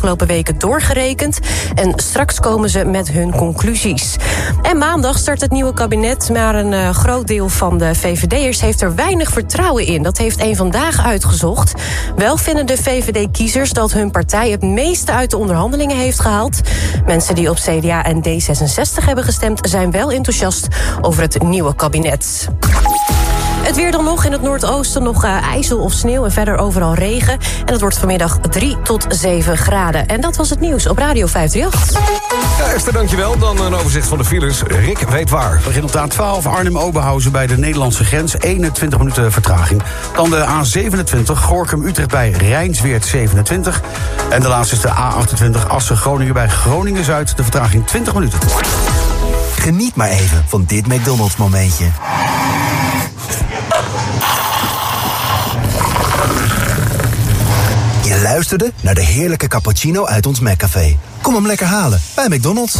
afgelopen weken doorgerekend. En straks komen ze met hun conclusies. En maandag start het nieuwe kabinet, maar een uh, groot deel van de VVD'ers heeft er weinig vertrouwen in. Dat heeft een vandaag uitgezocht. Wel vinden de VVD-kiezers dat hun partij het meeste uit de onderhandelingen heeft gehaald. Mensen die op CDA en D66 hebben gestemd zijn wel enthousiast over het nieuwe kabinet. Het weer dan nog in het noordoosten nog uh, ijzel of sneeuw en verder overal regen. En het wordt vanmiddag 3 tot 7 graden. En dat was het nieuws op Radio 538. Ja, Esther, dankjewel. Dan een overzicht van de files. Rick weet waar. Begin op de A12 Arnhem-Oberhausen bij de Nederlandse grens. 21 minuten vertraging. Dan de A27 Gorkum-Utrecht bij Rijnsweert 27. En de laatste is de A28 Assen-Groningen bij Groningen-Zuid. De vertraging 20 minuten. Geniet maar even van dit McDonald's momentje. Luisterde naar de heerlijke cappuccino uit ons McCafé. Kom hem lekker halen bij McDonald's.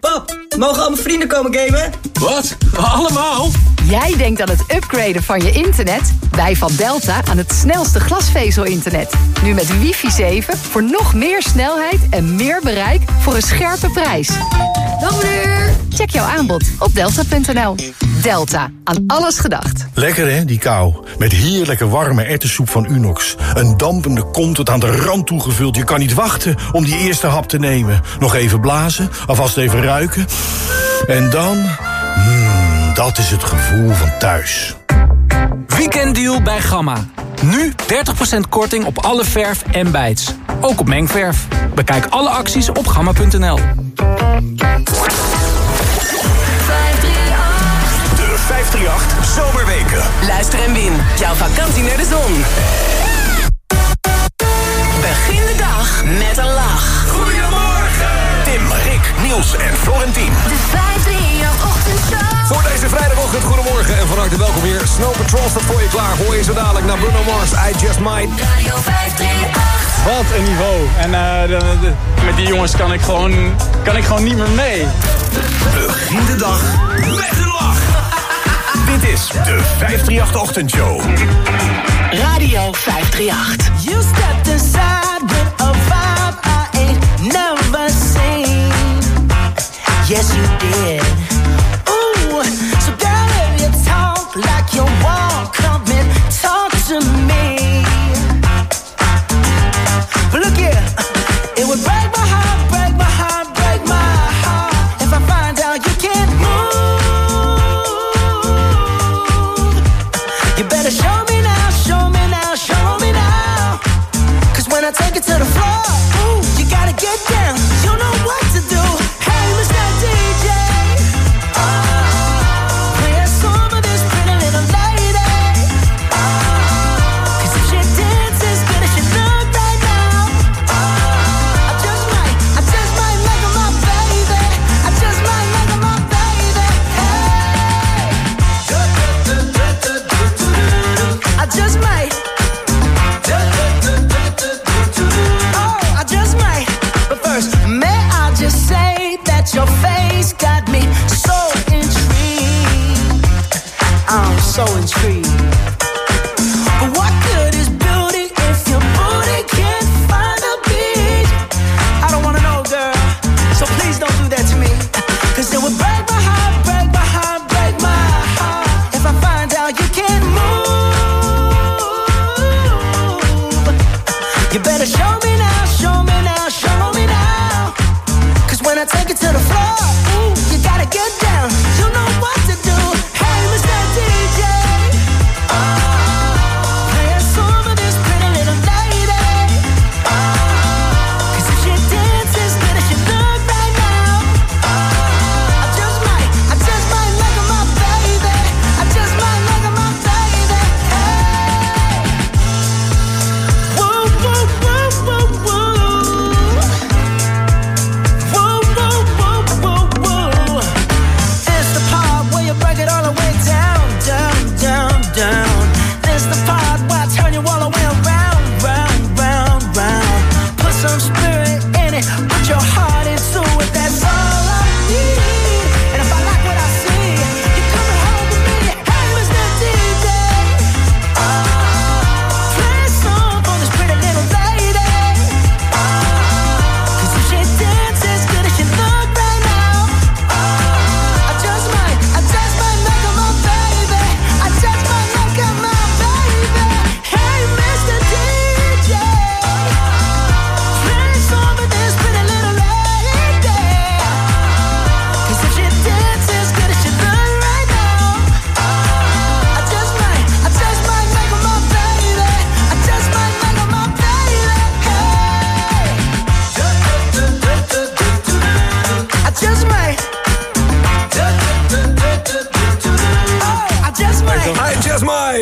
Pap, mogen al mijn vrienden komen gamen? Wat? Allemaal? Jij denkt aan het upgraden van je internet? Wij van Delta aan het snelste glasvezel-internet. Nu met wifi 7 voor nog meer snelheid en meer bereik voor een scherpe prijs. Dag meneer! Check jouw aanbod op delta.nl. Delta, aan alles gedacht. Lekker hè, die kou. Met heerlijke warme ertessoep van Unox. Een dampende kom tot aan de rand toegevuld. Je kan niet wachten om die eerste hap te nemen. Nog even blazen, alvast even ruiken. En dan... Mmm, dat is het gevoel van thuis. Weekenddeal bij Gamma. Nu 30% korting op alle verf en bijts. Ook op mengverf. Bekijk alle acties op gamma.nl. De 538 Zomerweken. Luister en win. Jouw vakantie naar de zon. Begin de dag met een lach. Goedemorgen. Tim, Rick, Niels en Florentin. De 538 Ochtendshow. Voor deze vrijdagochtend, goedemorgen en van harte welkom weer. Snow Patrol staat voor je klaar. Hoor je zo dadelijk naar Bruno Mars, I Just Might. Radio 538. Wat een niveau. En uh, de, de, met die jongens kan ik, gewoon, kan ik gewoon niet meer mee. Begin de dag met een lach. Dit is de 538 Ochtendshow. Radio 538. You stepped inside with a vibe I ain't never seen. Yes, you did.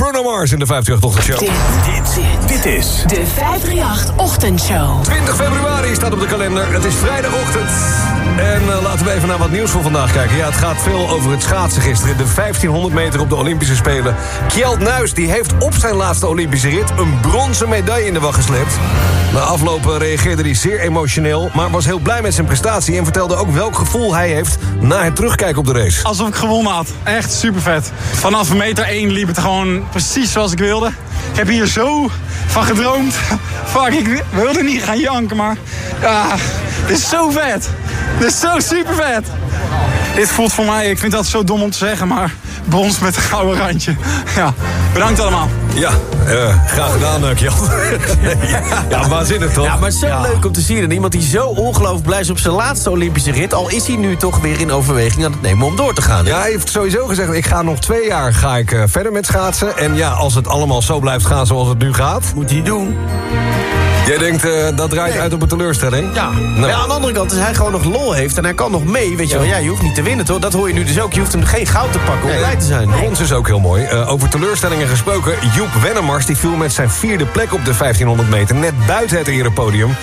Bruno Mars in de 58 Show. Dit, dit, dit is De 538 Ochtendshow. 20 februari staat op de kalender. Het is vrijdagochtend. En eh, laten we even naar wat nieuws voor vandaag kijken. Ja, het gaat veel over het schaatsen gisteren. De 1500 meter op de Olympische Spelen. Kjeld Nuis die heeft op zijn laatste Olympische rit... een bronzen medaille in de wacht geslept. Na afloop reageerde hij zeer emotioneel... maar was heel blij met zijn prestatie... en vertelde ook welk gevoel hij heeft na het terugkijken op de race. Alsof ik gewonnen had. Echt super vet. Vanaf meter 1 liep het gewoon precies zoals ik wilde. Ik heb hier zo van gedroomd. Fuck, ik wilde niet gaan janken, maar... Ja, dit is zo vet. Dit is zo super vet. Dit voelt voor mij, ik vind dat zo dom om te zeggen, maar brons met een gouden randje. Ja, bedankt allemaal. Ja, eh, graag gedaan, uh, Kjeld. ja, waanzinnig toch? Ja, maar zo leuk om te zien. En iemand die zo ongelooflijk blij is op zijn laatste Olympische rit... al is hij nu toch weer in overweging aan het nemen om door te gaan. Ja, hij heeft sowieso gezegd, ik ga nog twee jaar ga ik, uh, verder met schaatsen. En ja, als het allemaal zo blijft gaan zoals het nu gaat... Moet hij doen. Jij denkt, uh, dat draait uit op een teleurstelling? Ja. Nou. ja, aan de andere kant, als hij gewoon nog lol heeft en hij kan nog mee... weet je wel, ja, je hoeft niet te winnen, toch? Dat hoor je nu dus ook. Je hoeft hem geen goud te pakken om blij te zijn. Brons is ook heel mooi. Uh, over teleurstellingen gesproken, Joep Wennemars... die viel met zijn vierde plek op de 1500 meter... net buiten het erepodium.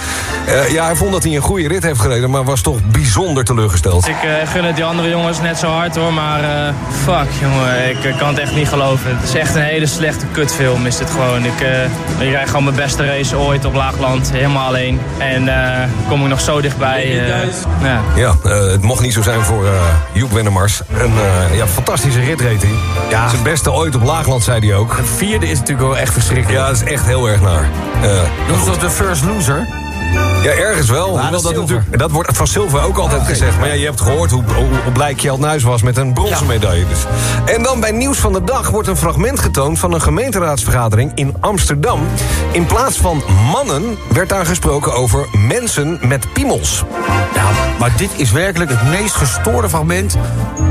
Uh, ja, hij vond dat hij een goede rit heeft gereden... maar was toch bijzonder teleurgesteld. Ik gun het die andere jongens net zo hard, hoor. Maar fuck, jongen, ik kan het echt niet geloven. Het is echt een hele slechte kutfilm, is dit gewoon. Ik, ik rijd gewoon mijn beste race ooit op Laagland, helemaal alleen. En uh, kom ik nog zo dichtbij. Uh, ja, ja uh, het mocht niet zo zijn voor Joep Wennemars. Een ja, fantastische rit reed hij. Ja. Zijn beste ooit op Laagland, zei hij ook. Een vierde is natuurlijk wel echt verschrikkelijk. Ja, dat is echt heel erg naar. Noemt dat de first loser? Ja, ergens wel. Dat, dat, natuurlijk, dat wordt van Silva ook altijd gezegd. Maar ja, je hebt gehoord hoe, hoe, hoe blij Kjeld Nuis was met een bronzen medaille. Dus. En dan bij Nieuws van de Dag wordt een fragment getoond... van een gemeenteraadsvergadering in Amsterdam. In plaats van mannen werd daar gesproken over mensen met piemels. Ja, maar dit is werkelijk het meest gestoorde fragment.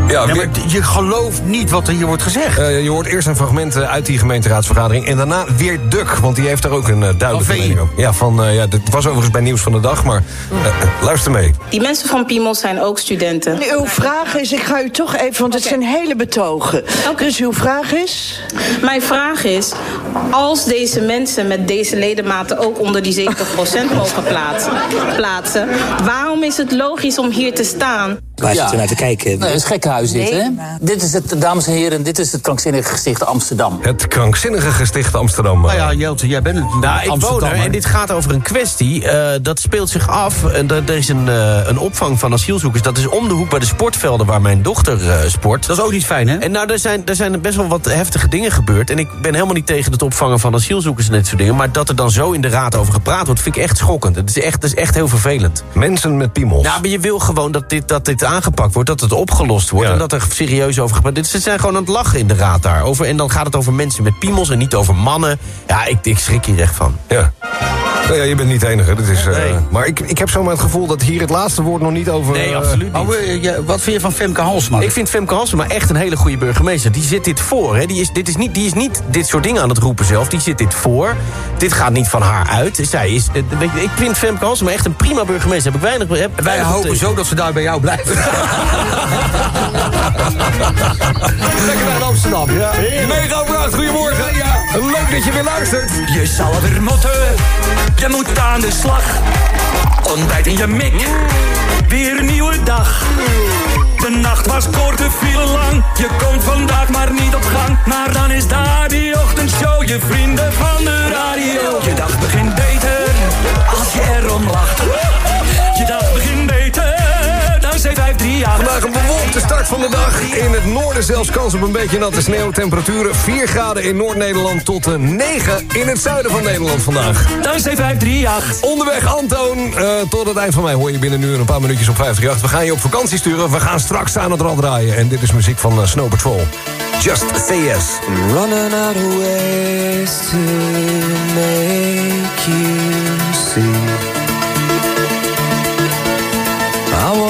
Ja, ja maar je gelooft niet wat er hier wordt gezegd. Uh, je hoort eerst een fragment uit die gemeenteraadsvergadering... en daarna weer Duk, want die heeft daar ook een uh, duidelijke mening over. Ja, van, uh, ja, dit was overigens bij Nieuws van de Dag, maar luister mee. Die mensen van Piemels zijn ook studenten. Uw vraag is, ik ga u toch even, want het okay. zijn hele betogen. Okay. Dus uw vraag is? Mijn vraag is, als deze mensen met deze ledematen... ook onder die 70% mogen plaatsen, plaatsen... waarom is het logisch om hier te staan? Waar zitten we naar te kijken? Nee, het is gekkenhuis dit, nee. hè? Dit is het, dames en heren, dit is het krankzinnige gesticht Amsterdam. Het krankzinnige gesticht Amsterdam. Nou ja, Jelte, jij bent het nou, ik woon er en dit gaat over een kwestie. Uh, dat speelt zich af. En er is een, uh, een opvang van asielzoekers. Dat is om de hoek bij de sportvelden waar mijn dochter uh, sport. Dat is ook niet fijn, hè? En nou, er zijn, er zijn best wel wat heftige dingen gebeurd. En ik ben helemaal niet tegen het opvangen van asielzoekers en dit soort dingen. Maar dat er dan zo in de raad over gepraat wordt, vind ik echt schokkend. Het is echt, het is echt heel vervelend. Mensen met piemels. Ja, maar je wil gewoon dat dit, dat dit aangepakt wordt, dat het opgelost wordt... Ja. en dat er serieus over gepraat wordt. Ze zijn gewoon aan het lachen in de raad daarover. En dan gaat het over mensen met piemels en niet over mannen. Ja, ik, ik schrik hier echt van. Ja. Nou ja, je bent niet de enige. Dat is, uh, nee. Maar ik, ik heb zomaar het gevoel dat hier het laatste woord nog niet over... Nee, absoluut niet. Oh, ja, wat vind je van Femke Halsema? Ik vind Femke Halsema echt een hele goede burgemeester. Die zit dit voor. Hè. Die, is, dit is niet, die is niet dit soort dingen aan het roepen zelf. Die zit dit voor. Dit gaat niet van haar uit. Zij is, uh, weet je, ik vind Femke Halsema echt een prima burgemeester. Heb ik weinig, heb, Wij weinig hopen zo dat ze daar bij jou blijven. Lekker naar Amsterdam. Ja. Mega Bracht, goedemorgen. Leuk dat je weer luistert. Je zal weer motten. Je moet aan de slag. Ontbijt in je mik. Weer een nieuwe dag. De nacht was kort, de lang. Je komt vandaag maar niet op gang. Maar dan is daar die ochtendshow. Je vrienden van de radio. Je dag begint beter als je erom lacht. Je dag begint beter. Vandaag een bewolkte start van de dag. In het noorden zelfs kans op een beetje natte sneeuw. Temperaturen 4 graden in Noord-Nederland tot 9 in het zuiden van Nederland vandaag. Dankzij 538. Onderweg Antoon. Uh, tot het eind van mij hoor je binnen nu een paar minuutjes op 538. We gaan je op vakantie sturen. We gaan straks aan het rad draaien. En dit is muziek van uh, Snow Patrol. Just say yes. I'm running out of ways to make you see.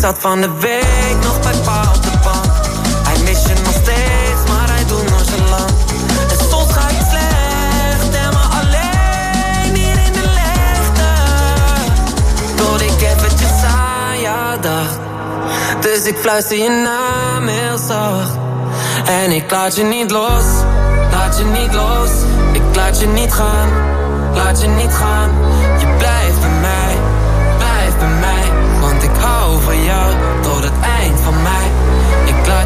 zat van de week nog bij pa op de bank. Hij mist je nog steeds, maar hij doet nog zo lang. En soms ga ik slecht en maar alleen hier in de lichte. Door ik eventjes aan je dacht. Dus ik fluister je naam heel zacht. En ik laat je niet los, laat je niet los. Ik laat je niet gaan, laat je niet gaan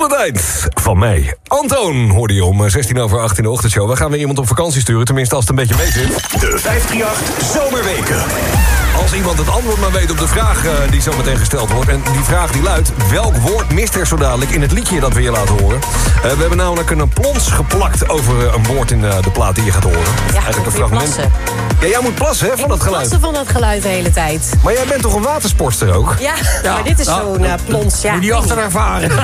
Het eind van mij. Antoon hoorde je om eh, 16 over 8 in de ochtendshow. We gaan weer iemand op vakantie sturen, tenminste als het een beetje mee zit. De 538 Zomerweken. Als iemand het antwoord maar weet op de vraag eh, die zo meteen gesteld wordt. En die vraag die luidt, welk woord mist er zo dadelijk in het liedje dat we je laten horen? Eh, we hebben namelijk een plons geplakt over eh, een woord in eh, de plaat die je gaat horen. Eigenlijk een fragment. Ja, jij moet plassen hè, van dat geluid. Plassen van dat geluid de hele tijd. Maar jij bent toch een watersportster ook? Ja, maar dit is zo'n plons. Ja. Moet je achter ervaren.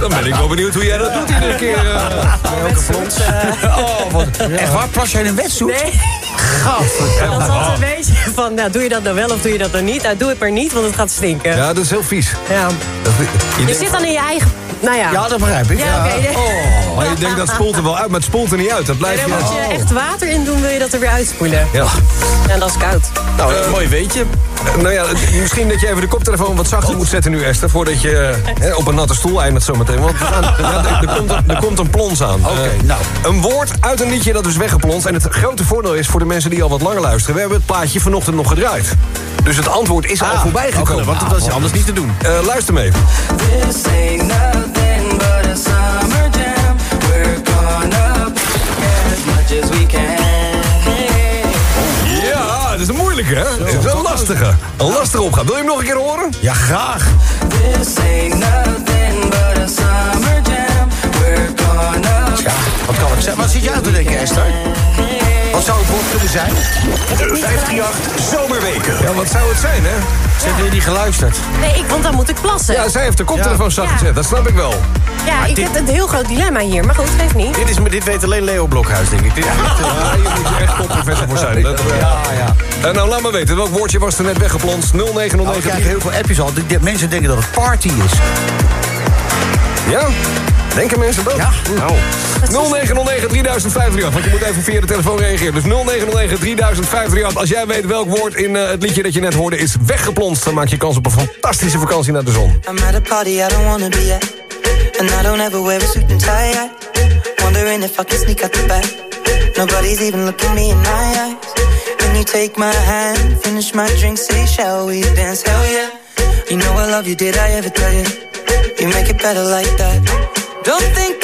Dan ben ik wel benieuwd hoe jij dat doet iedere keer. eh, bij elke plons. Oh, wat, Echt waar? Plas jij in een wetsuit? Nee. Dat is altijd een beetje van, nou, doe je dat nou wel of doe je dat nou niet? Nou, doe het maar niet, want het gaat stinken. Ja, dat is heel vies. Ja. Dat- je zit dan in je eigen... Nou ja. Ja, dat begrijp ik. Ja. Oh, maar je denkt dat spoelt er wel uit, maar het spoelt er niet uit. Dat Nee, blijft daar moet je... je echt water in doen, wil je dat er weer uitspoelen. Ja. En dat is koud. Nou, een mooi weetje. Eh, Nou ja, misschien dat je even de koptelefoon wat zachter moet zetten nu, Esther... voordat je hè, op een natte stoel eindigt zometeen. Want we gaan, ja, er, er komt een, er komt een plons aan. Oké, Eh, nou. Een woord uit een liedje dat is weggeplonst. En het grote voordeel is voor de mensen die al wat langer luisteren... we hebben het plaatje vanochtend nog gedraaid. Dus het antwoord is al Ah, voorbij gekomen. oké, want dat was anders niet te doen. Eh, luister mee. This ain't nothing as we can. Ja, dat is een moeilijke, hè? Dat is een lastige. Een lastige opgave. Wil je hem nog een keer horen? Ja, graag. This ain't nothing but a summer jam. We're gonna Ja, wat kan ik zeggen? Wat zit jij te denken, Esther? Wat zou het woord kunnen zijn? De 538 Zomerweken. Ja, wat zou het zijn, hè? Ze hebben jullie geluisterd. Nee, ik, want dan moet ik plassen. Ja, zij heeft de koptelefoon zacht Ja. gezet. Dat snap ik wel. Ja, ik dit- heb een heel groot dilemma hier. Maar goed, geeft niet. Dit, is, dit weet alleen Leo Blokhuis, denk ik. Dit is echt, eh, Ja, hier moet je echt topprofessor voor zijn. Dat, Ja, ja. Eh, nou, laat maar weten. Welk woordje was er net weggeplonst? 0909. Nou, ik krijg heel veel appjes al. Mensen denken dat het party is. Ja? Denken mensen dat? Ja. Nou. 0909 3058. Want je moet even via de telefoon reageren. Dus 0909 3058. Als jij weet welk woord in eh, het liedje dat je net hoorde is weggeplonst... dan maak je kans op een fantastische vakantie naar de zon. I'm at a party I don't wanna be at. And I don't ever wear a suit and tie. I wondering if I can sneak out the back. Nobody's even looking me in my eyes. When you take my hand, finish my drink, say, shall we dance? Hell yeah. You know I love you, did I ever tell you? You make it better like that. Don't think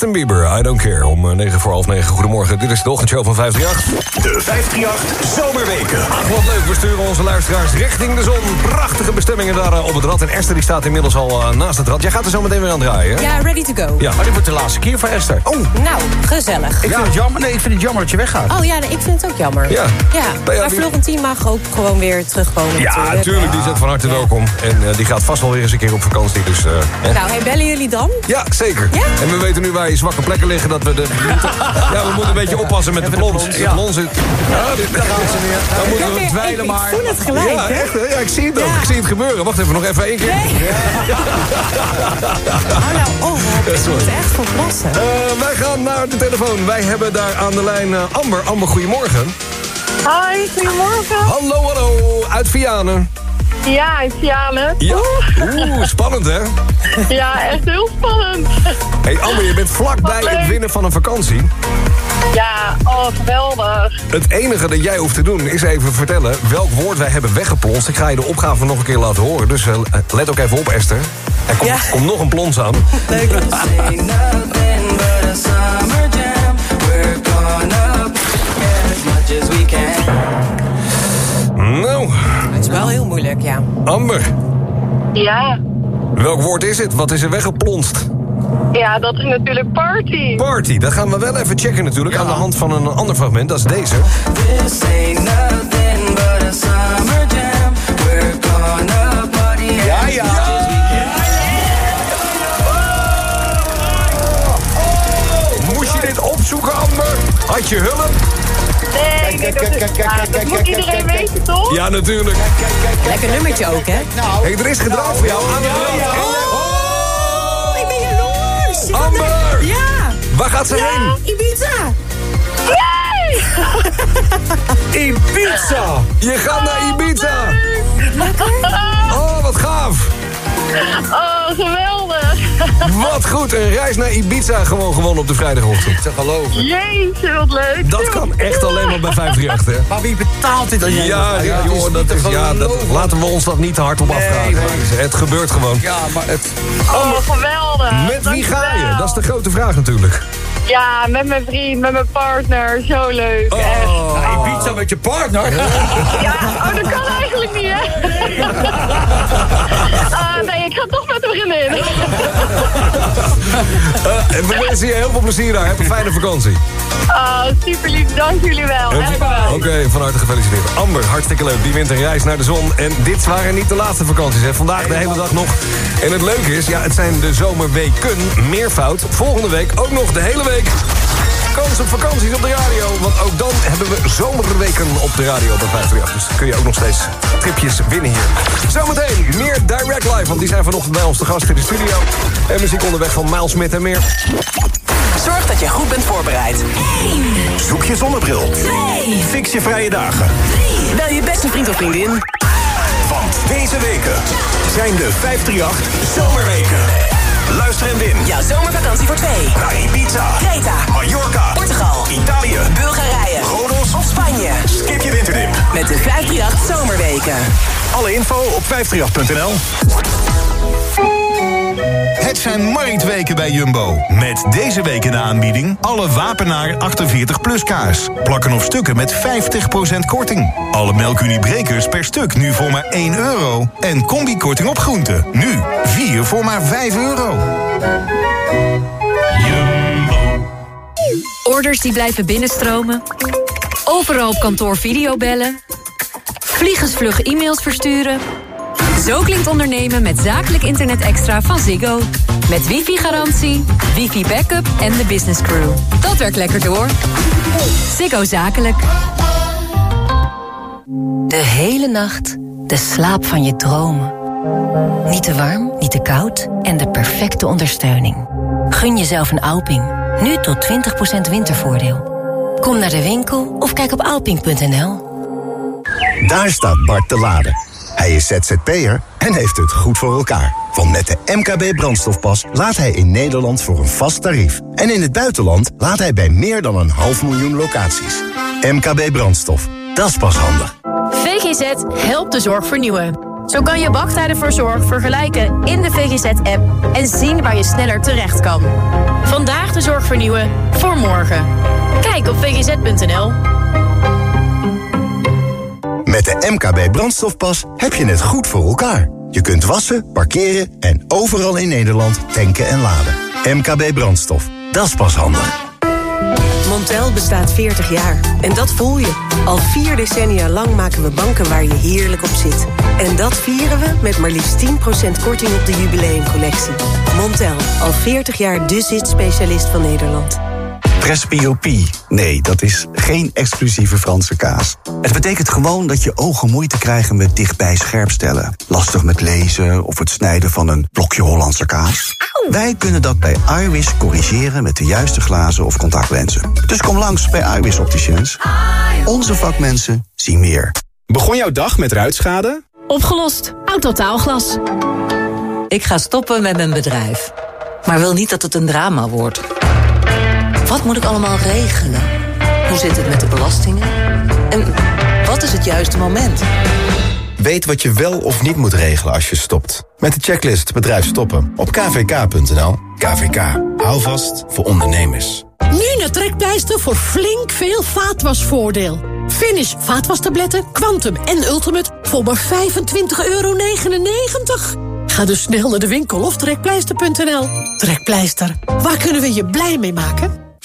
Justin Bieber. I don't care. Om eh, 9 voor half 9. Goedemorgen. Dit is de ochtendshow van 538. De 538 Zomerweken. Ach, wat leuk. We sturen onze luisteraars richting de zon. Prachtige bestemmingen daar eh, op het rad. En Esther die staat inmiddels al eh, naast het rad. Jij gaat er zo meteen weer aan draaien. hè? Ja, ready to go. Ja. Maar dit wordt de laatste keer voor Esther. Oh, Nou, gezellig. ik vind het jammer. Nee, ik vind het jammer dat je weggaat. Oh ja, nee, ik vind het ook jammer. Ja. ja. Maar die- Florentien mag ook gewoon weer terugkomen Ja, natuurlijk. natuurlijk. Die zit van harte welkom. En eh, die gaat vast wel weer eens een keer op vakantie. Dus, eh. Nou, hey, bellen jullie dan? Ja, zeker. Ja? En we weten nu waar je zwakke plekken liggen. Dat we de, ja, we moeten een beetje oppassen met de plons. De plons zit... Ja, dit, daar gaan ze weer. Dan moeten we Ik- dweilen ik maar. voel het gelijk, Ja, hè? echt. hè? Ja, ik zie het ook. Ik zie het gebeuren. Wacht even, nog even één keer. Hou nou op, ik moet echt voor plassen. Eh, wij gaan naar de telefoon. Wij hebben daar aan de lijn eh, Amber. Amber, goedemorgen. Hoi, goedemorgen. Hallo, hallo. Uit Vianen. Ja, in Vianen. Ja. Oeh, spannend hè? Ja, echt heel spannend. hey Amber, je bent vlakbij het winnen van een vakantie. Ja, oh, geweldig. Het enige dat jij hoeft te doen is even vertellen welk woord wij hebben weggeplonst. Ik ga je de opgave nog een keer laten horen. Dus eh, let ook even op, Esther. Er komt, Ja. komt nog een plons aan. Leuk. Can. Nou, is wel heel moeilijk, ja. Amber, Ja, welk woord is het? Wat is er weggeplonst? ja, dat is natuurlijk party. Party, dat gaan we wel even checken natuurlijk aan de hand van een ander fragment. Dat is deze. This ain't nothing but a summer jam. We're gonna party Ja, ja. we can. Moest je dit opzoeken, Amber? Had je hulp? Nee, nee, dat, is, ja, dat moet iedereen weten, toch? Ja, natuurlijk. Lekker nummertje ook, hè? Hey, er is gedraaid voor jou aan de. Oh, ik ben jaloers. Amber! Ja. Waar gaat ze heen? Ibiza. Ibiza! Je gaat naar Ibiza! Oh, Wat goed, een reis naar Ibiza gewoon gewonnen op de vrijdagochtend. Te geloven. Jeetje, wat leuk. Dat kan echt alleen maar bij 538, hè? Maar wie betaalt dit dan? Ja, ja, is joh, niet dat is, ja, dat, laten we ons dat niet te hard op afvragen. nee. Het gebeurt gewoon. Ja, maar het... Oh, geweldig. Met wie ga je? Dat is de grote vraag natuurlijk. Ja, met mijn vriend, met mijn partner. Zo leuk, echt. Nou, Ibiza met je partner. Ja, oh, dat kan eigenlijk niet, hè? Ah, nee, ik ga toch met een vriendin. En we wensen je heel veel plezier daar. Heb een fijne vakantie. Ah, super lief, dank jullie wel. Oké, van harte gefeliciteerd. Amber, hartstikke leuk. Die wint een reis naar de zon. En dit waren niet de laatste vakanties. Hè. Vandaag de hele dag nog. En het leuke is, ja, het zijn de zomerweken. Meervoud. Volgende week ook nog de hele week. Kans op vakanties op de radio. Want ook dan hebben we zomerweken op de radio bij 538. Dus kun je ook nog steeds tripjes winnen hier. Zometeen meer Direct Live. Want die zijn vanochtend bij ons te gast in de studio. En muziek onderweg van Miles Smith en meer. Zorg dat je goed bent voorbereid. Zoek je zonnebril. Fix je vrije dagen. Bel je beste vriend of vriendin. Want deze weken zijn de 538 Zomerweken. Luister en win. Jouw zomervakantie voor twee. Naar Ibiza, Creta, Mallorca, Portugal, Italië, Bulgarije, Rodos of Spanje. Skip je winterdip. Met de 538 Zomerweken. Alle info op 538.nl. Het zijn marktweken bij Jumbo. Met deze week in de aanbieding alle Wapenaar 48 plus kaas. Plakken of stukken met 50% korting. Alle melkuniebrekers per stuk nu voor maar 1 euro. En combikorting op groenten. Nu 4 voor maar 5 euro. Orders die blijven binnenstromen. Overal op kantoor videobellen. Vliegensvlug e-mails versturen. Zo klinkt ondernemen met zakelijk internet extra van Ziggo. Met wifi-garantie, wifi-backup en de business crew. Dat werkt lekker door. Ziggo Zakelijk. De hele nacht de slaap van je dromen. Niet te warm, niet te koud en de perfecte ondersteuning. Gun jezelf een Alping. Nu tot 20% wintervoordeel. Kom naar de winkel of kijk op alping.nl. Daar staat Bart te laden. Hij is ZZP'er en heeft het goed voor elkaar. Want met de MKB brandstofpas laat hij in Nederland voor een vast tarief. En in het buitenland laat hij bij meer dan een half miljoen locaties. MKB brandstof, dat is pas handig. VGZ helpt de zorg vernieuwen. Zo kan je wachttijden voor zorg vergelijken in de VGZ-app... en zien waar je sneller terecht kan. Vandaag de zorg vernieuwen, voor morgen. Kijk op vgz.nl. Met de MKB brandstofpas heb je het goed voor elkaar. Je kunt wassen, parkeren en overal in Nederland tanken en laden. MKB brandstof, dat is pas handig. Montel bestaat 40 jaar. En dat voel je. Al vier decennia lang maken we banken waar je heerlijk op zit. En dat vieren we met maar liefst 10% korting op de jubileumcollectie. Montel, al 40 jaar de zit-specialist van Nederland. Presbyopie. Nee, dat is geen exclusieve Franse kaas. Het betekent gewoon dat je ogen moeite krijgen met dichtbij scherpstellen. Lastig met lezen of het snijden van een blokje Hollandse kaas. Wij kunnen dat bij iWis corrigeren met de juiste glazen of contactlenzen. Dus kom langs bij iWis Opticians. Onze vakmensen zien meer. Begon jouw dag met ruitschade? Opgelost. Autotaalglas. Ik ga stoppen met mijn bedrijf. Maar wil niet dat het een drama wordt. Wat moet ik allemaal regelen? Hoe zit het met de belastingen? En wat is het juiste moment? Weet wat je wel of niet moet regelen als je stopt. Met de checklist Bedrijf Stoppen op kvk.nl. KVK. Hou vast voor ondernemers. Nu naar Trekpleister voor flink veel vaatwasvoordeel. Finish vaatwastabletten, Quantum en Ultimate voor maar 25,99 euro. Ga dus snel naar de winkel of trekpleister.nl. Trekpleister, waar kunnen we je blij mee maken?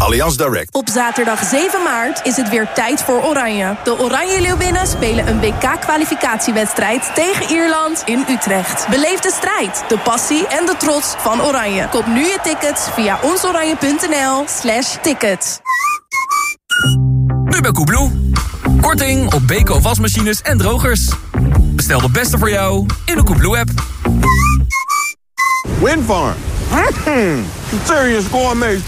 Allianz Direct. Op zaterdag 7 maart is het weer tijd voor Oranje. De Oranje Leeuwinnen spelen een WK-kwalificatiewedstrijd tegen Ierland in Utrecht. Beleef de strijd, de passie en de trots van Oranje. Koop nu je tickets via onsoranje.nl slash tickets. Nu bij Koebloe. Korting op Beko wasmachines en drogers. Bestel de beste voor jou in de Koebloe-app. Windfarm. Serious gourmet.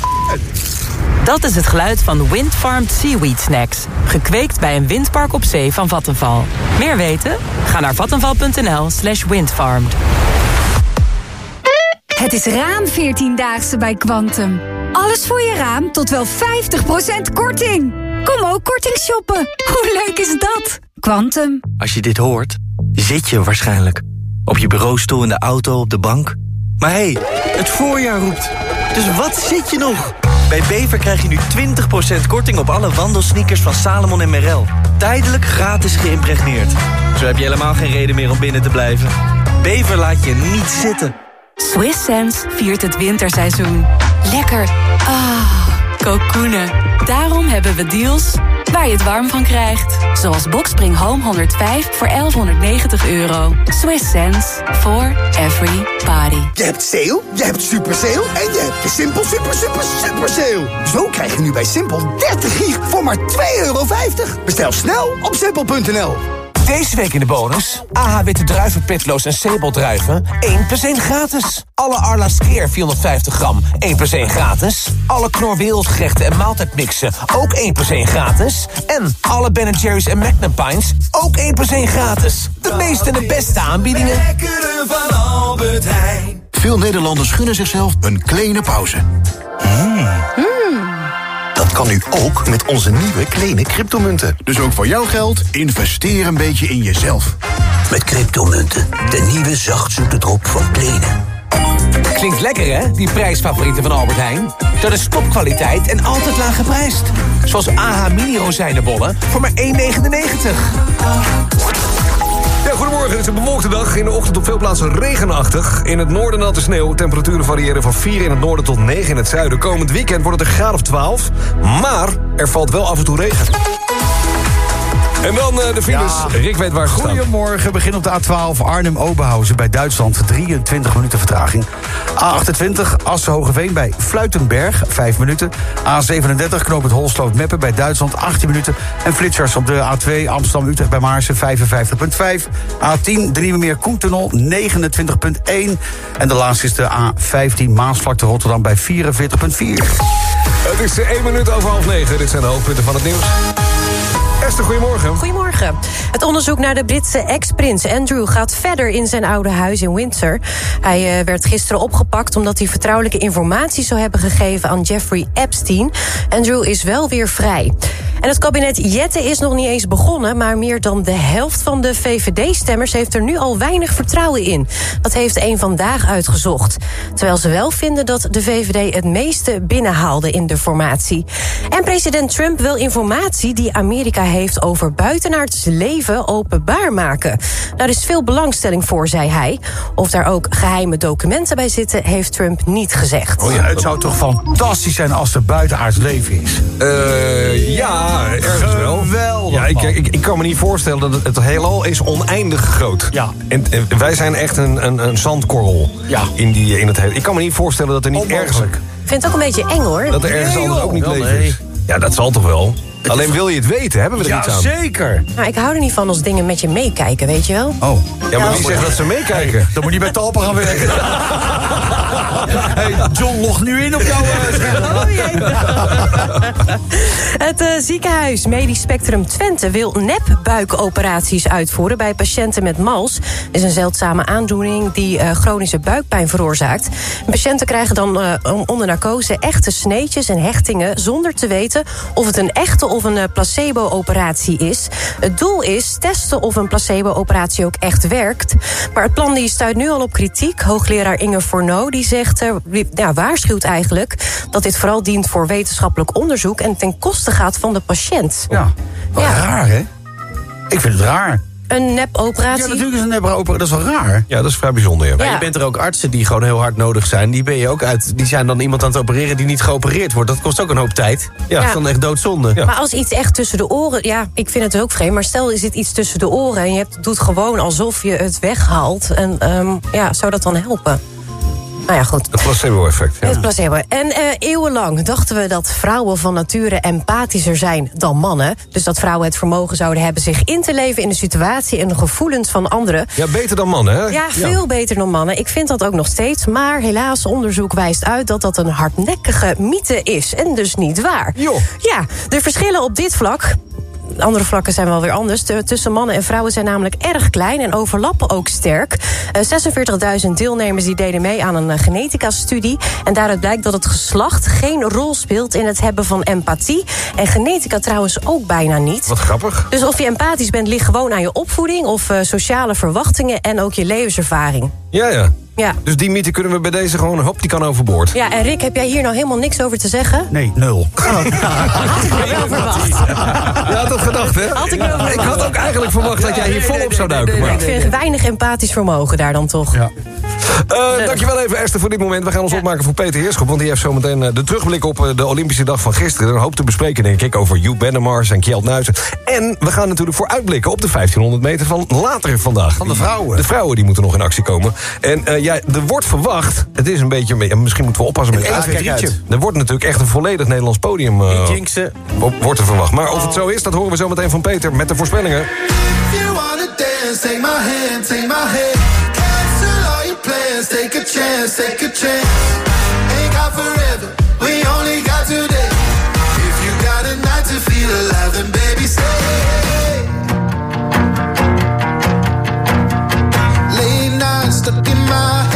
Dat is het geluid van Windfarmed Seaweed Snacks. Gekweekt bij een windpark op zee van Vattenval. Meer weten? Ga naar vattenval.nl slash windfarmed. Het is raam 14-daagse bij Quantum. Alles voor je raam tot wel 50% korting. Kom ook korting shoppen. Hoe leuk is dat? Quantum. Als je dit hoort, zit je waarschijnlijk. Op je bureaustoel, in de auto, op de bank. Maar hé, hey, het voorjaar roept. Dus wat zit je nog? Bij Bever krijg je nu 20% korting op alle wandelsneakers van Salomon en Merrell. Tijdelijk gratis geïmpregneerd. Zo heb je helemaal geen reden meer om binnen te blijven. Bever laat je niet zitten. Swiss Sense viert het winterseizoen. Lekker. Ah, kokoenen. Daarom hebben we deals waar je het warm van krijgt. Zoals Boxspring Home 105 voor 1190 euro. Swiss sense for every party. Je hebt sale, je hebt super sale en je hebt de Simpel super super super sale. Zo krijg je nu bij Simpel 30 gig voor maar 2,50 euro. Bestel snel op simpel.nl. Deze week in de bonus. AH witte druiven, pitloos en sebaldruiven. 1 plus 1 gratis. Alle Arla Skeer 450 gram. 1 plus 1 gratis. Alle Knor wereldgerechten en maaltijdmixen. Ook 1 plus 1 gratis. En alle Ben Jerry's en Magnum Pines. Ook 1 plus 1 gratis. De meeste en de beste aanbiedingen. Lekkere van Albert Heijn. Veel Nederlanders gunnen zichzelf een kleine pauze. Hmm. Dat kan nu ook met onze nieuwe kleine cryptomunten. Dus ook voor jouw geld, investeer een beetje in jezelf. Met cryptomunten, de nieuwe zachtzoete drop van Kleene. Klinkt lekker, hè? Die prijsfavorieten van Albert Heijn. Dat is topkwaliteit en altijd laag geprijsd. Zoals AH Mini rozijnenbollen voor maar 1,99. Ja, goedemorgen. Het is een bewolkte dag. In de ochtend op veel plaatsen regenachtig. In het noorden natte sneeuw. Temperaturen variëren van 4 in het noorden tot 9 in het zuiden. Komend weekend wordt het een graad of 12. Maar er valt wel af en toe regen. En dan uh, de files. Ja. Rick weet waar. Goedemorgen, begin op de A12 Arnhem-Oberhausen bij Duitsland. 23 minuten vertraging. A28 Assen-Hogeveen bij Fluitenberg, 5 minuten. A37 Knoop het Holsloot-Meppen bij Duitsland, 18 minuten. En flitsers op de A2 Amsterdam-Utrecht bij Maarsen, 55,5. A10 de Nieuwe Meer Koentunnel, 29,1. En de laatste is de A15 Maasvlakte Rotterdam bij 44,4. Het is 1 minuut over half 9. Dit zijn de hoofdpunten van het nieuws. Esther, goedemorgen. Goedemorgen. Het onderzoek naar de Britse ex-prins Andrew gaat verder in zijn oude huis in Windsor. Hij uh, werd gisteren opgepakt omdat hij vertrouwelijke informatie zou hebben gegeven aan Jeffrey Epstein. Andrew is wel weer vrij. En het kabinet Jette is nog niet eens begonnen, maar meer dan de helft van de VVD-stemmers heeft er nu al weinig vertrouwen in. Dat heeft één vandaag uitgezocht. Terwijl ze wel vinden dat de VVD het meeste binnenhaalde in de formatie. En president Trump wil informatie die Amerika heeft over buitenaards leven openbaar maken. Daar is veel belangstelling voor, zei hij. Of daar ook geheime documenten bij zitten, heeft Trump niet gezegd. Oh ja, het zou toch fantastisch zijn als er buitenaards leven is? Uh, ja, ergens wel. Geweldig, ja, ik, ik, ik, kan me niet voorstellen dat het, het heelal is oneindig groot. Ja. En, en wij zijn echt een, een, een zandkorrel ja. in, die, in het hele... Ik kan me niet voorstellen dat er niet ergens... Ik vind het ook een beetje eng, hoor. Dat er ergens nee, anders ook niet leven is. Ja, dat zal toch wel? Alleen wil je het weten, hebben we er ja, iets aan? zeker. Nou, ik hou er niet van als dingen met je meekijken, weet je wel? Oh. Ja, maar wie zegt dat ze meekijken? Hey, dan moet je bij Talpen gaan werken. hey, John, log nu in op jouw scherm. Oh, Het uh, ziekenhuis Medisch Spectrum Twente wil nepbuikoperaties uitvoeren bij patiënten met MALS. Dat is een zeldzame aandoening die uh, chronische buikpijn veroorzaakt. Patiënten krijgen dan uh, onder narcose echte sneetjes en hechtingen zonder te weten of het een echte of een placebo-operatie is. Het doel is testen of een placebo-operatie ook echt werkt. Maar het plan die stuit nu al op kritiek. Hoogleraar Inge Forno die zegt, uh, ja, waarschuwt eigenlijk dat dit vooral dient voor wetenschappelijk onderzoek en ten koste gaat van de patiënt. Ja, Wel ja. raar hè? Ik vind het raar. Een nepoperatie? Ja, natuurlijk is een nepoperatie. Dat is wel raar. Ja, dat is vrij bijzonder. Ja. Maar je bent er ook artsen die gewoon heel hard nodig zijn. Die, ben je ook uit, die zijn dan iemand aan het opereren die niet geopereerd wordt. Dat kost ook een hoop tijd. Ja, dat is dan echt doodzonde. Ja. Maar als iets echt tussen de oren... Ja, ik vind het ook vreemd. Maar stel, er zit iets tussen de oren... en je hebt, doet gewoon alsof je het weghaalt. En um, ja, zou dat dan helpen? Nou ja, goed. Het placebo-effect. Ja. Het placebo. En uh, eeuwenlang dachten we dat vrouwen van nature empathischer zijn dan mannen. Dus dat vrouwen het vermogen zouden hebben zich in te leven in de situatie en de gevoelens van anderen. Ja, beter dan mannen, hè? Ja, veel ja. beter dan mannen. Ik vind dat ook nog steeds. Maar helaas, onderzoek wijst uit dat dat een hardnekkige mythe is. En dus niet waar. Jo. Ja, de verschillen op dit vlak andere vlakken zijn wel weer anders. Tussen mannen en vrouwen zijn namelijk erg klein en overlappen ook sterk. Uh, 46.000 deelnemers die deden mee aan een uh, genetica-studie. En daaruit blijkt dat het geslacht geen rol speelt in het hebben van empathie. En genetica trouwens ook bijna niet. Wat grappig. Dus of je empathisch bent, ligt gewoon aan je opvoeding... of uh, sociale verwachtingen en ook je levenservaring. Ja, ja. Ja. Dus die mythe kunnen we bij deze gewoon, hop, die kan overboord. Ja, en Rick, heb jij hier nou helemaal niks over te zeggen? Nee, nul. Oh. Had ik wel verwacht. Je had dat gedacht, hè? Had ik wel verwacht. Ik had ook eigenlijk verwacht dat jij hier volop zou duiken. Maar ik vind weinig empathisch vermogen daar dan toch. Ja. Uh, dankjewel even Esther voor dit moment. We gaan ons ja. opmaken voor Peter Heerschop. Want die heeft zometeen uh, de terugblik op uh, de Olympische dag van gisteren. Er een hoop te bespreken denk ik over Joep Bennemars en Kjeld Nuizen. En we gaan natuurlijk vooruitblikken op de 1500 meter van later vandaag. Van de vrouwen. De vrouwen die moeten nog in actie komen. En uh, ja, er wordt verwacht, het is een beetje, misschien moeten we oppassen met het uit. Er wordt natuurlijk echt een volledig Nederlands podium uh, jinxen. wordt er verwacht. Maar of het zo is, dat horen we zo meteen van Peter met de voorspellingen. You wanna dance, take my hand, take my hand. Cancel all your plans, take a chance, take a chance. Ain't got forever, we only got today. If you got a night to feel alive, then baby stay. mar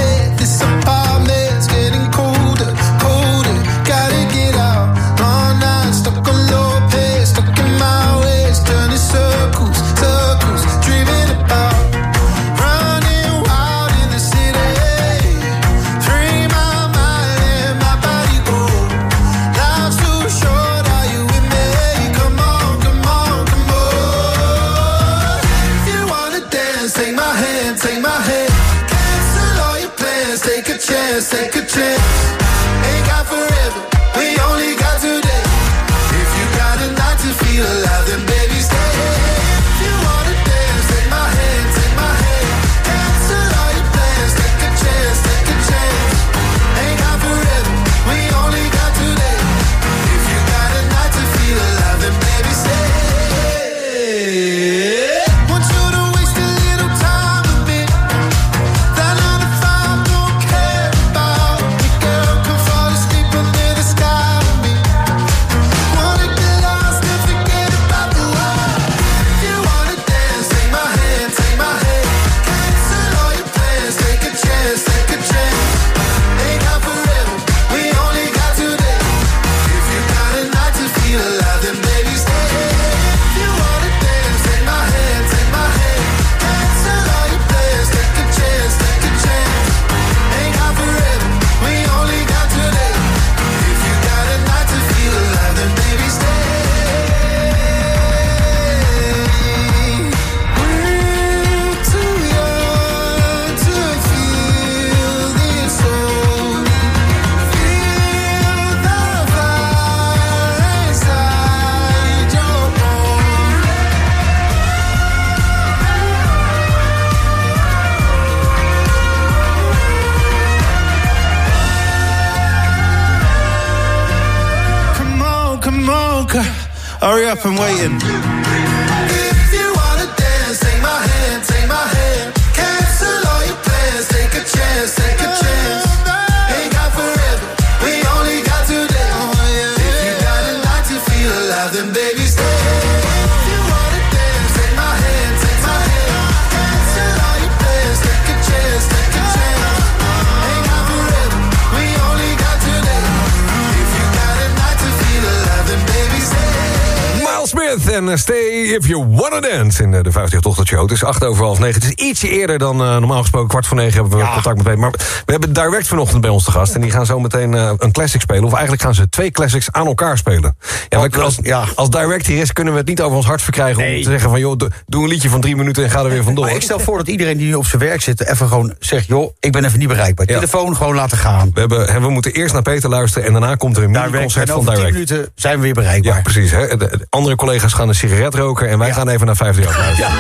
If You Wanna Dance in eh, de 50 Show. Het is 8 over half 9. Het is ietsje eerder dan eh, normaal gesproken. Kwart voor 9 hebben we contact met Peter. Maar we hebben Direct vanochtend bij ons te gast. En die gaan zo meteen eh, een classic spelen. Of eigenlijk gaan ze twee classics aan elkaar spelen. Ja, wij, als, als Direct hier is, kunnen we het niet over ons hart verkrijgen... om te zeggen van, joh, doe- doe een liedje van drie minuten en ga er weer vandoor. Maar ik stel voor dat iedereen die nu op zijn werk zit... even gewoon zegt, joh, ik ben even niet bereikbaar. Telefoon gewoon laten gaan. We, hebben, we moeten eerst naar Peter luisteren... en daarna komt er een mini-concert En van over 10 Direct. minuten zijn we weer bereikbaar. Ja, precies. Hè? De, de andere collega's gaan een sigaret roken... en wij gaan even naar 50 jaar luisteren.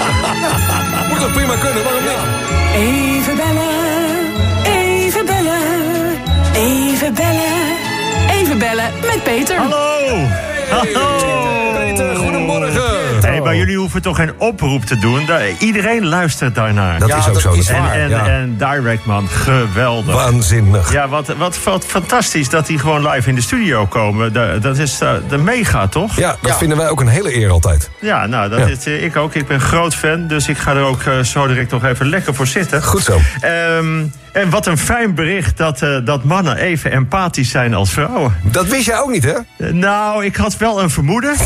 Moet toch prima kunnen, waarom niet? Even bellen, even bellen, even bellen, even bellen met Peter. Hallo! Hallo! Maar jullie hoeven toch geen oproep te doen? Iedereen luistert daarnaar. Dat Ja, is ook dat zo, is waar, En, en, ja. en Direct, man, geweldig. Waanzinnig. Ja, wat, wat, wat fantastisch dat die gewoon live in de studio komen. Da- Dat is eh, de mega, toch? Ja, dat vinden wij ook een hele eer altijd. Ja, nou, dat Ja. is eh, ik ook. Ik ben groot fan, dus ik ga er ook eh, zo direct nog even lekker voor zitten. Goed zo. Ehm, en wat een fijn bericht dat, eh, dat mannen even empathisch zijn als vrouwen. Dat wist jij ook niet, hè? Nou, ik had wel een vermoeden.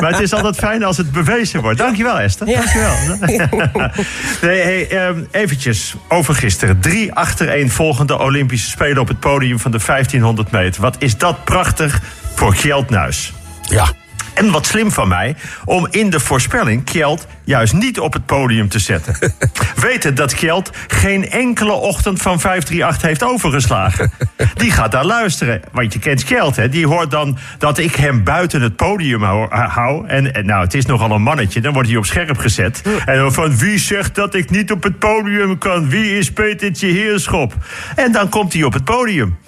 Maar het is altijd fijn als het bewezen wordt. Dankjewel, Esther. Dankjewel. nee, hey, ehm, eventjes over gisteren. Drie achtereenvolgende Olympische Spelen op het podium van de 1500 meter. Wat is dat prachtig voor Kjeld Nuis. Ja. En wat slim van mij om in de voorspelling Kjeld juist niet op het podium te zetten. Weten dat Kjeld geen enkele ochtend van 538 heeft overgeslagen. Die gaat daar luisteren. Want je kent Kjeld, hè? Die hoort dan dat ik hem buiten het podium hou. En, en nou, het is nogal een mannetje. Dan wordt hij op scherp gezet. En dan van wie zegt dat ik niet op het podium kan? Wie is Petertje Heerschop? En dan komt hij op het podium.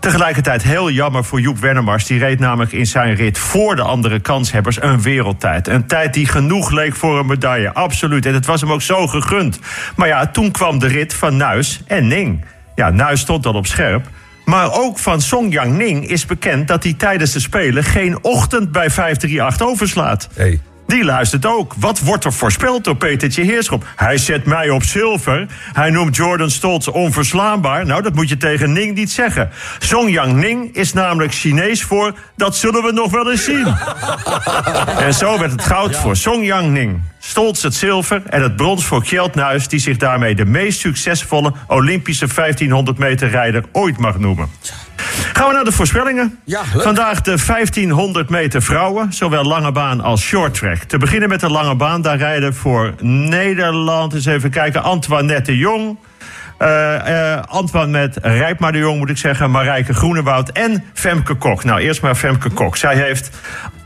Tegelijkertijd heel jammer voor Joep Wennemars. Die reed namelijk in zijn rit voor de andere kanshebbers een wereldtijd. Een tijd die genoeg leek voor een medaille, absoluut. En het was hem ook zo gegund. Maar ja, toen kwam de rit van Nuis en Ning. Ja, Nuis stond al op scherp. Maar ook van Song Yang Ning is bekend dat hij tijdens de Spelen geen ochtend bij 538 overslaat. Die luistert ook. Wat wordt er voorspeld door Petertje Heerschop? Hij zet mij op zilver. Hij noemt Jordan Stoltz onverslaanbaar. Nou, dat moet je tegen Ning niet zeggen. Song Yang Ning is namelijk Chinees voor... dat zullen we nog wel eens zien. en zo werd het goud voor Song Yang Ning. Stoltz het zilver en het brons voor Kjeld Nuis... die zich daarmee de meest succesvolle Olympische 1500 meter rijder ooit mag noemen. Gaan we naar de voorspellingen. Vandaag de 1500 meter vrouwen, zowel lange baan als short track. Te beginnen met de lange baan, daar rijden voor Nederland... eens even kijken, Antoinette de Jong... Uh, uh, Antoine met Rijpma de Jong, moet ik zeggen. Marijke Groenewoud en Femke Kok. Nou, eerst maar Femke Kok. Zij heeft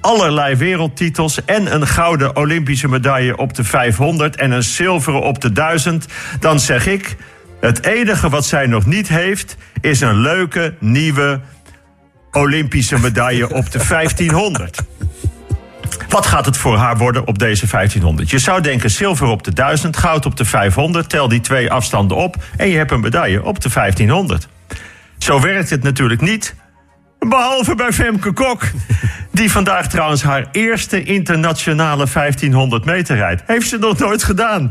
allerlei wereldtitels en een gouden Olympische medaille op de 500 en een zilveren op de 1000. Dan zeg ik, het enige wat zij nog niet heeft, is een leuke nieuwe Olympische medaille op de 1500. Wat gaat het voor haar worden op deze 1500? Je zou denken zilver op de 1000, goud op de 500. Tel die twee afstanden op en je hebt een medaille op de 1500. Zo werkt het natuurlijk niet. Behalve bij Femke Kok. Die vandaag trouwens haar eerste internationale 1500 meter rijdt. Heeft ze nog nooit gedaan.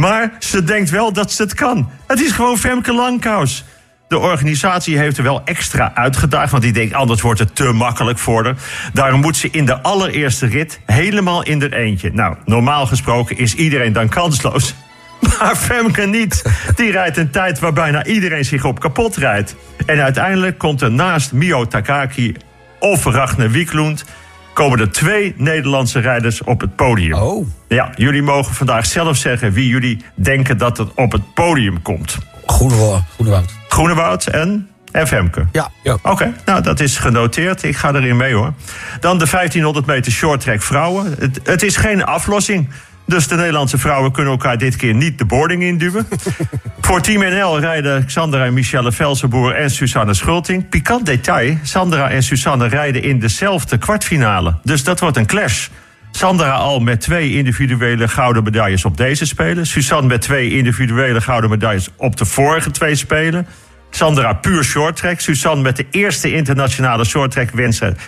Maar ze denkt wel dat ze het kan. Het is gewoon Femke Langkous. De organisatie heeft er wel extra uitgedaagd, want die denkt anders wordt het te makkelijk voor haar. Daarom moet ze in de allereerste rit helemaal in er eentje. Nou, normaal gesproken is iedereen dan kansloos. Maar Femke niet. Die rijdt een tijd waar bijna iedereen zich op kapot rijdt. En uiteindelijk komt er naast Mio Takaki of Ragnar Wieklund... komen er twee Nederlandse rijders op het podium. Oh. Ja, jullie mogen vandaag zelf zeggen wie jullie denken dat het op het podium komt. Groenewoud. Groenewoud. Groenewoud en en Femke? Ja. Oké, nou dat is genoteerd. Ik ga erin mee hoor. Dan de 1500 meter short track vrouwen. Het, het is geen aflossing. Dus de Nederlandse vrouwen kunnen elkaar dit keer niet de boarding induwen. Voor Team NL rijden Sandra en Michelle Velsenboer en Susanne Schulting. Pikant detail, Sandra en Susanne rijden in dezelfde kwartfinale. Dus dat wordt een clash. Sandra al met twee individuele gouden medailles op deze spelen. Suzanne met twee individuele gouden medailles op de vorige twee spelen. Sandra puur shorttrack. Suzanne met de eerste internationale shorttrack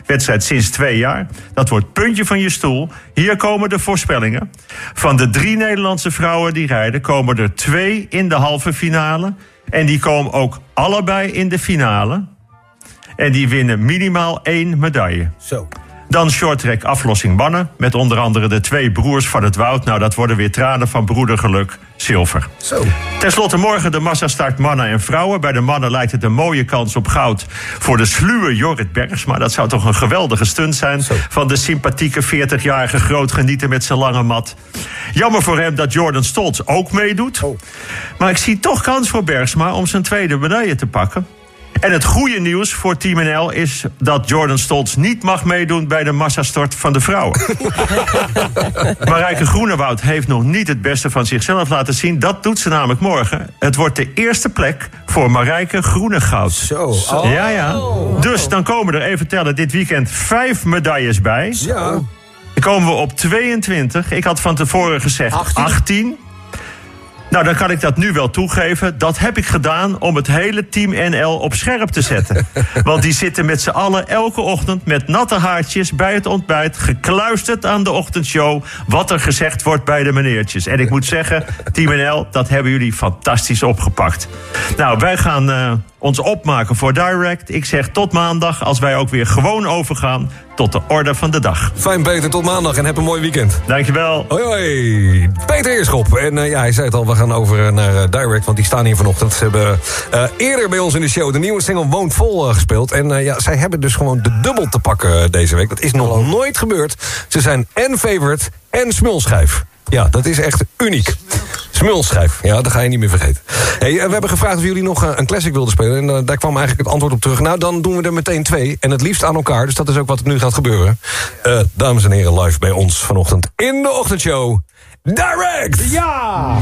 wedstrijd sinds twee jaar. Dat wordt puntje van je stoel. Hier komen de voorspellingen. Van de drie Nederlandse vrouwen die rijden... komen er twee in de halve finale. En die komen ook allebei in de finale. En die winnen minimaal één medaille. Zo. Dan shorttrack aflossing mannen. Met onder andere de twee broers van het woud. Nou, dat worden weer tranen van broedergeluk. Zilver. Zo. Ten slotte morgen de massastart mannen en vrouwen. Bij de mannen lijkt het een mooie kans op goud voor de sluwe Jorrit Bergs. Maar dat zou toch een geweldige stunt zijn. Van de sympathieke 40-jarige grootgenieter met zijn lange mat. Jammer voor hem dat Jordan Stoltz ook meedoet. Maar ik zie toch kans voor Bergsma om zijn tweede medaille te pakken. En het goede nieuws voor Team NL is dat Jordan Stoltz niet mag meedoen bij de massastort van de vrouwen. Marijke Groenewoud heeft nog niet het beste van zichzelf laten zien. Dat doet ze namelijk morgen. Het wordt de eerste plek voor Marijke Groenegoud. Zo. Ja, ja. Dus dan komen er even tellen dit weekend vijf medailles bij. Ja. Dan komen we op 22. Ik had van tevoren gezegd 18. Nou, dan kan ik dat nu wel toegeven. Dat heb ik gedaan om het hele team NL op scherp te zetten. Want die zitten met z'n allen elke ochtend met natte haartjes bij het ontbijt, gekluisterd aan de ochtendshow, wat er gezegd wordt bij de meneertjes. En ik moet zeggen, team NL, dat hebben jullie fantastisch opgepakt. Nou, wij gaan uh, ons opmaken voor Direct. Ik zeg tot maandag, als wij ook weer gewoon overgaan tot de orde van de dag. Fijn Peter, tot maandag en heb een mooi weekend. Dankjewel. Hoi hoi. Peter Eerschop. En uh, ja, hij zei het al, we gaan over uh, naar uh, Direct, want die staan hier vanochtend. Ze hebben eerder bij ons in de show de nieuwe single Woont Vol gespeeld. En ja, zij hebben dus gewoon de dubbel te pakken deze week. Dat is nog nooit gebeurd. Ze zijn en favorite en smulschijf. Ja, dat is echt uniek. Smulschijf, ja, dat ga je niet meer vergeten. Hey, we hebben gevraagd of jullie nog een classic wilden spelen. En uh, daar kwam eigenlijk het antwoord op terug. Nou, dan doen we er meteen twee. En het liefst aan elkaar, dus dat is ook wat er nu gaat gebeuren. Uh, dames en heren, live bij ons vanochtend in de ochtendshow. Direct! Ja!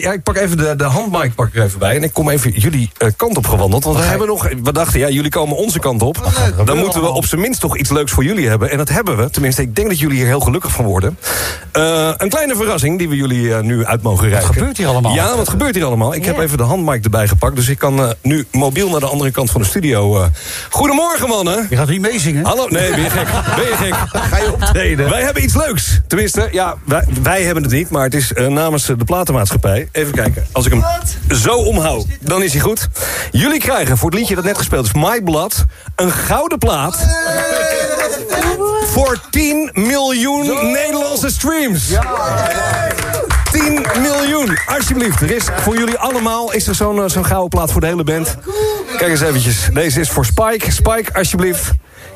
Ja, ik pak even de, de handmic pak ik er even bij. En ik kom even jullie eh, kant op gewandeld. Want we hebben nog. We dachten, ja, jullie komen onze kant op. Dan moeten we op zijn minst toch iets leuks voor jullie hebben. En dat hebben we. Tenminste, ik denk dat jullie hier heel gelukkig van worden. Eh, een kleine verrassing die we jullie eh, nu uit mogen reiken. Wat gebeurt hier allemaal? Ja, wat gebeurt hier allemaal? Ik heb even de handmic erbij gepakt. Dus ik kan eh, nu mobiel naar de andere kant van de studio. eh. Goedemorgen, mannen. Je gaat niet meezingen? Hallo? Nee, ben je gek? Ben je gek? Ga je optreden? Wij hebben iets leuks. Tenminste, ja, wij, wij hebben het niet, maar het is eh, namens de platenmaatschappij. Even kijken. Als ik hem zo omhoud, dan is hij goed. Jullie krijgen voor het liedje dat net gespeeld is, My Blood, een gouden plaat. Voor 10 miljoen Nederlandse streams. 10 miljoen, alsjeblieft. Er is voor jullie allemaal is er zo'n eh, zo'n gouden plaat voor de hele band. Kijk eens eventjes. Deze is voor Spike. Spike, alsjeblieft.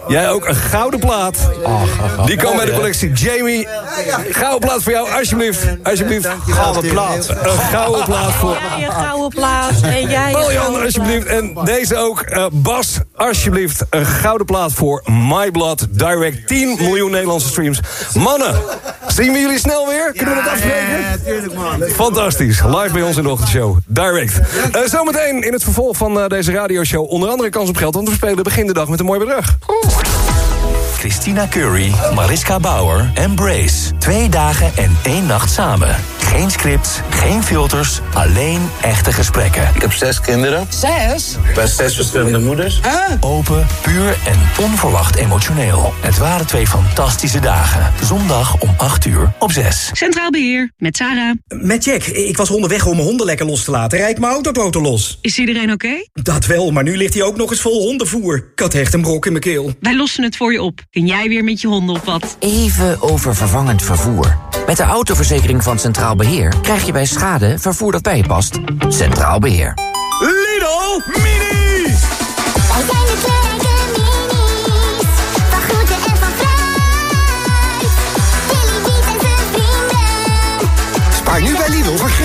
Jij ook een gouden plaat. Die kan bij de collectie. Jamie, gouden plaat voor jou, alsjeblieft. Alsjeblieft. Gouden plaat. Een gouden plaat voor... Een gouden plaat. En jij een Marjan, alsjeblieft. En deze ook. Eh, Bas, alsjeblieft. Een gouden plaat voor My Blood. Direct 10 miljoen Nederlandse streams. Mannen, zien we jullie snel weer? Kunnen we dat afspreken? tuurlijk man. Fantastisch. Live bij ons in de ochtendshow. Direct. Eh, zometeen in het vervolg van eh, deze radioshow... onder andere kans op geld, want we spelen begin de dag met een mooi bedrag. Christina Curry, Mariska Bauer en Brace. Twee dagen en één nacht samen. Geen scripts, geen filters, alleen echte gesprekken. Ik heb zes kinderen. Zes? Bij zes verschillende moeders. Open, puur en onverwacht emotioneel. Het waren twee fantastische dagen. Zondag om 8 uur op 6. Centraal Beheer, met Sarah. Met Jack. Ik was onderweg om mijn honden lekker los te laten. Rijd mijn autoboten los. Is iedereen oké? Dat wel, maar nu ligt hij ook nog eens vol hondenvoer. Ik had echt een brok in mijn keel. Wij lossen het voor je op. Kun jij weer met je honden op wat? Even over vervangend vervoer. Met de autoverzekering van Centraal Beheer krijg je bij schade vervoer dat bij je past. Centraal Beheer. Lidl Mini! Wij zijn de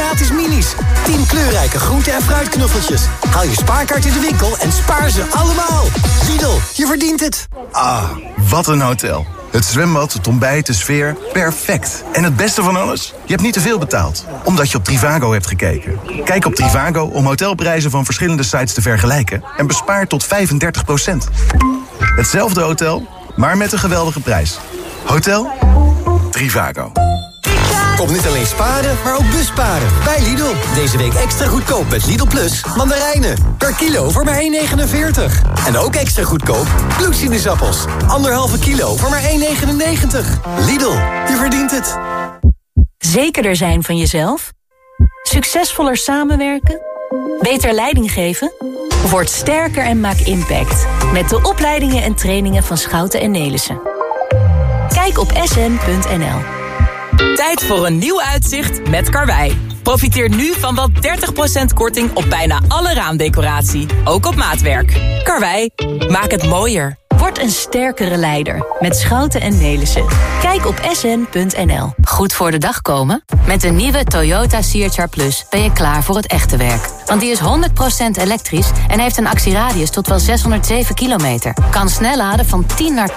gratis minis. 10 kleurrijke groente- en fruitknuffeltjes. Haal je spaarkaart in de winkel en spaar ze allemaal. Lidl, je verdient het. Ah, wat een hotel. Het zwembad, het ontbijt, de sfeer, perfect. En het beste van alles? Je hebt niet te veel betaald, omdat je op Trivago hebt gekeken. Kijk op Trivago om hotelprijzen van verschillende sites te vergelijken... en bespaar tot 35% Hetzelfde hotel, maar met een geweldige prijs. Hotel Trivago. Kom niet alleen sparen, maar ook busparen. Bij Lidl. Deze week extra goedkoop met Lidl Plus mandarijnen. Per kilo voor maar 1,49. En ook extra goedkoop bloedsinusappels. Anderhalve kilo voor maar 1,99. Lidl, je verdient het. Zekerder zijn van jezelf? Succesvoller samenwerken? Beter leiding geven? Word sterker en maak impact. Met de opleidingen en trainingen van Schouten en Nelissen. Kijk op sn.nl. Tijd voor een nieuw uitzicht met Karwei. Profiteer nu van wel 30% korting op bijna alle raamdecoratie. Ook op maatwerk. Karwei, maak het mooier. Een sterkere leider met Schouten en Nelissen. Kijk op sn.nl. Goed voor de dag komen? Met de nieuwe Toyota CHR Plus ben je klaar voor het echte werk. Want die is 100% elektrisch en heeft een actieradius tot wel 607 kilometer. Kan snel laden van 10 naar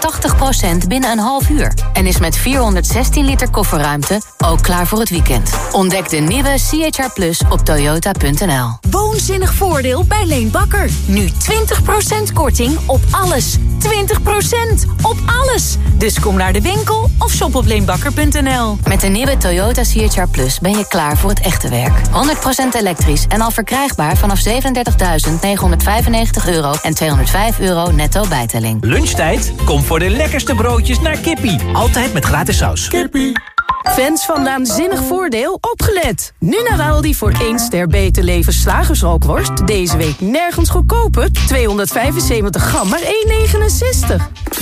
80% binnen een half uur. En is met 416 liter kofferruimte ook klaar voor het weekend. Ontdek de nieuwe CHR Plus op toyota.nl. Woonzinnig voordeel bij Leen Bakker. Nu 20% korting op alles. 20% op alles. Dus kom naar de winkel of shop op leenbakker.nl. Met de nieuwe Toyota CHR Plus ben je klaar voor het echte werk. 100% elektrisch en al verkrijgbaar vanaf 37.995 euro en 205 euro netto bijtelling. Lunchtijd? Kom voor de lekkerste broodjes naar Kippie. Altijd met gratis saus. Kippie. Fans van Naanzinnig Voordeel, opgelet! Nu naar Aldi voor 1 ster beter leven slagersrookworst. Deze week nergens goedkoper. 275 gram, maar 1,69.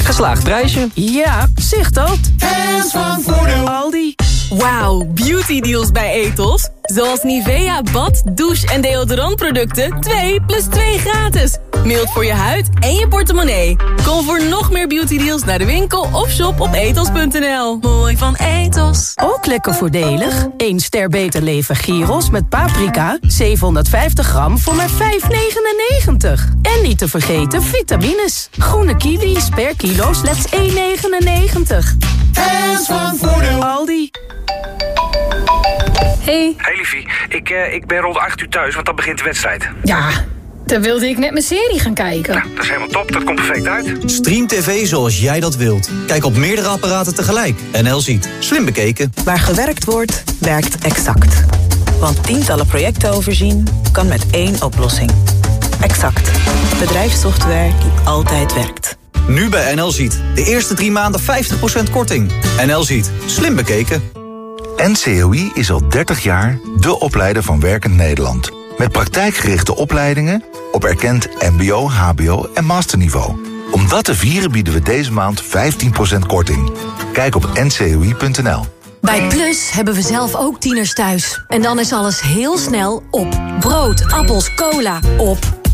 Geslaagd prijsje. Ja, zicht dat. Fans van Voordeel. Aldi. Wauw, beauty deals bij Etos. Zoals Nivea bad, douche en deodorantproducten 2 plus 2 gratis. Mild voor je huid en je portemonnee. Kom voor nog meer beauty deals naar de winkel of shop op etos.nl. Mooi van Etos. Ook lekker voordelig. 1 ster beter leven gyros met paprika. 750 gram voor maar 5,99. En niet te vergeten vitamines. Groene kiwis per kilo slechts 1,99. Fans van Voordeel. Aldi. Hey. Hey liefie, ik, eh, ik ben rond 8 uur thuis, want dan begint de wedstrijd. Ja, dan wilde ik net mijn serie gaan kijken. Nou, dat is helemaal top, dat komt perfect uit. Stream TV zoals jij dat wilt. Kijk op meerdere apparaten tegelijk. NL ziet. Slim bekeken. Waar gewerkt wordt, werkt exact. Want tientallen projecten overzien kan met één oplossing. Exact. Bedrijfssoftware die altijd werkt. Nu bij NL ziet. De eerste drie maanden 50% korting. NL ziet. Slim bekeken. NCOI is al 30 jaar de opleider van Werkend Nederland. Met praktijkgerichte opleidingen op erkend mbo, hbo en masterniveau. Om dat te vieren bieden we deze maand 15% korting. Kijk op ncoi.nl. Bij Plus hebben we zelf ook tieners thuis. En dan is alles heel snel op. Brood, appels, cola, op.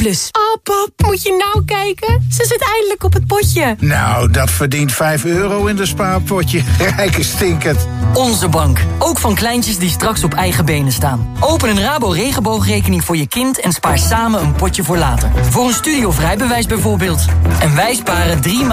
Plus. Oh pap, moet je nou kijken? Ze zit eindelijk op het potje. Nou, dat verdient 5 euro in de spaarpotje. Rijke stinkend. Onze bank. Ook van kleintjes die straks op eigen benen staan. Open een Rabo regenboogrekening voor je kind en spaar samen een potje voor later. Voor een studiovrij bewijs bijvoorbeeld. En wij sparen drie maanden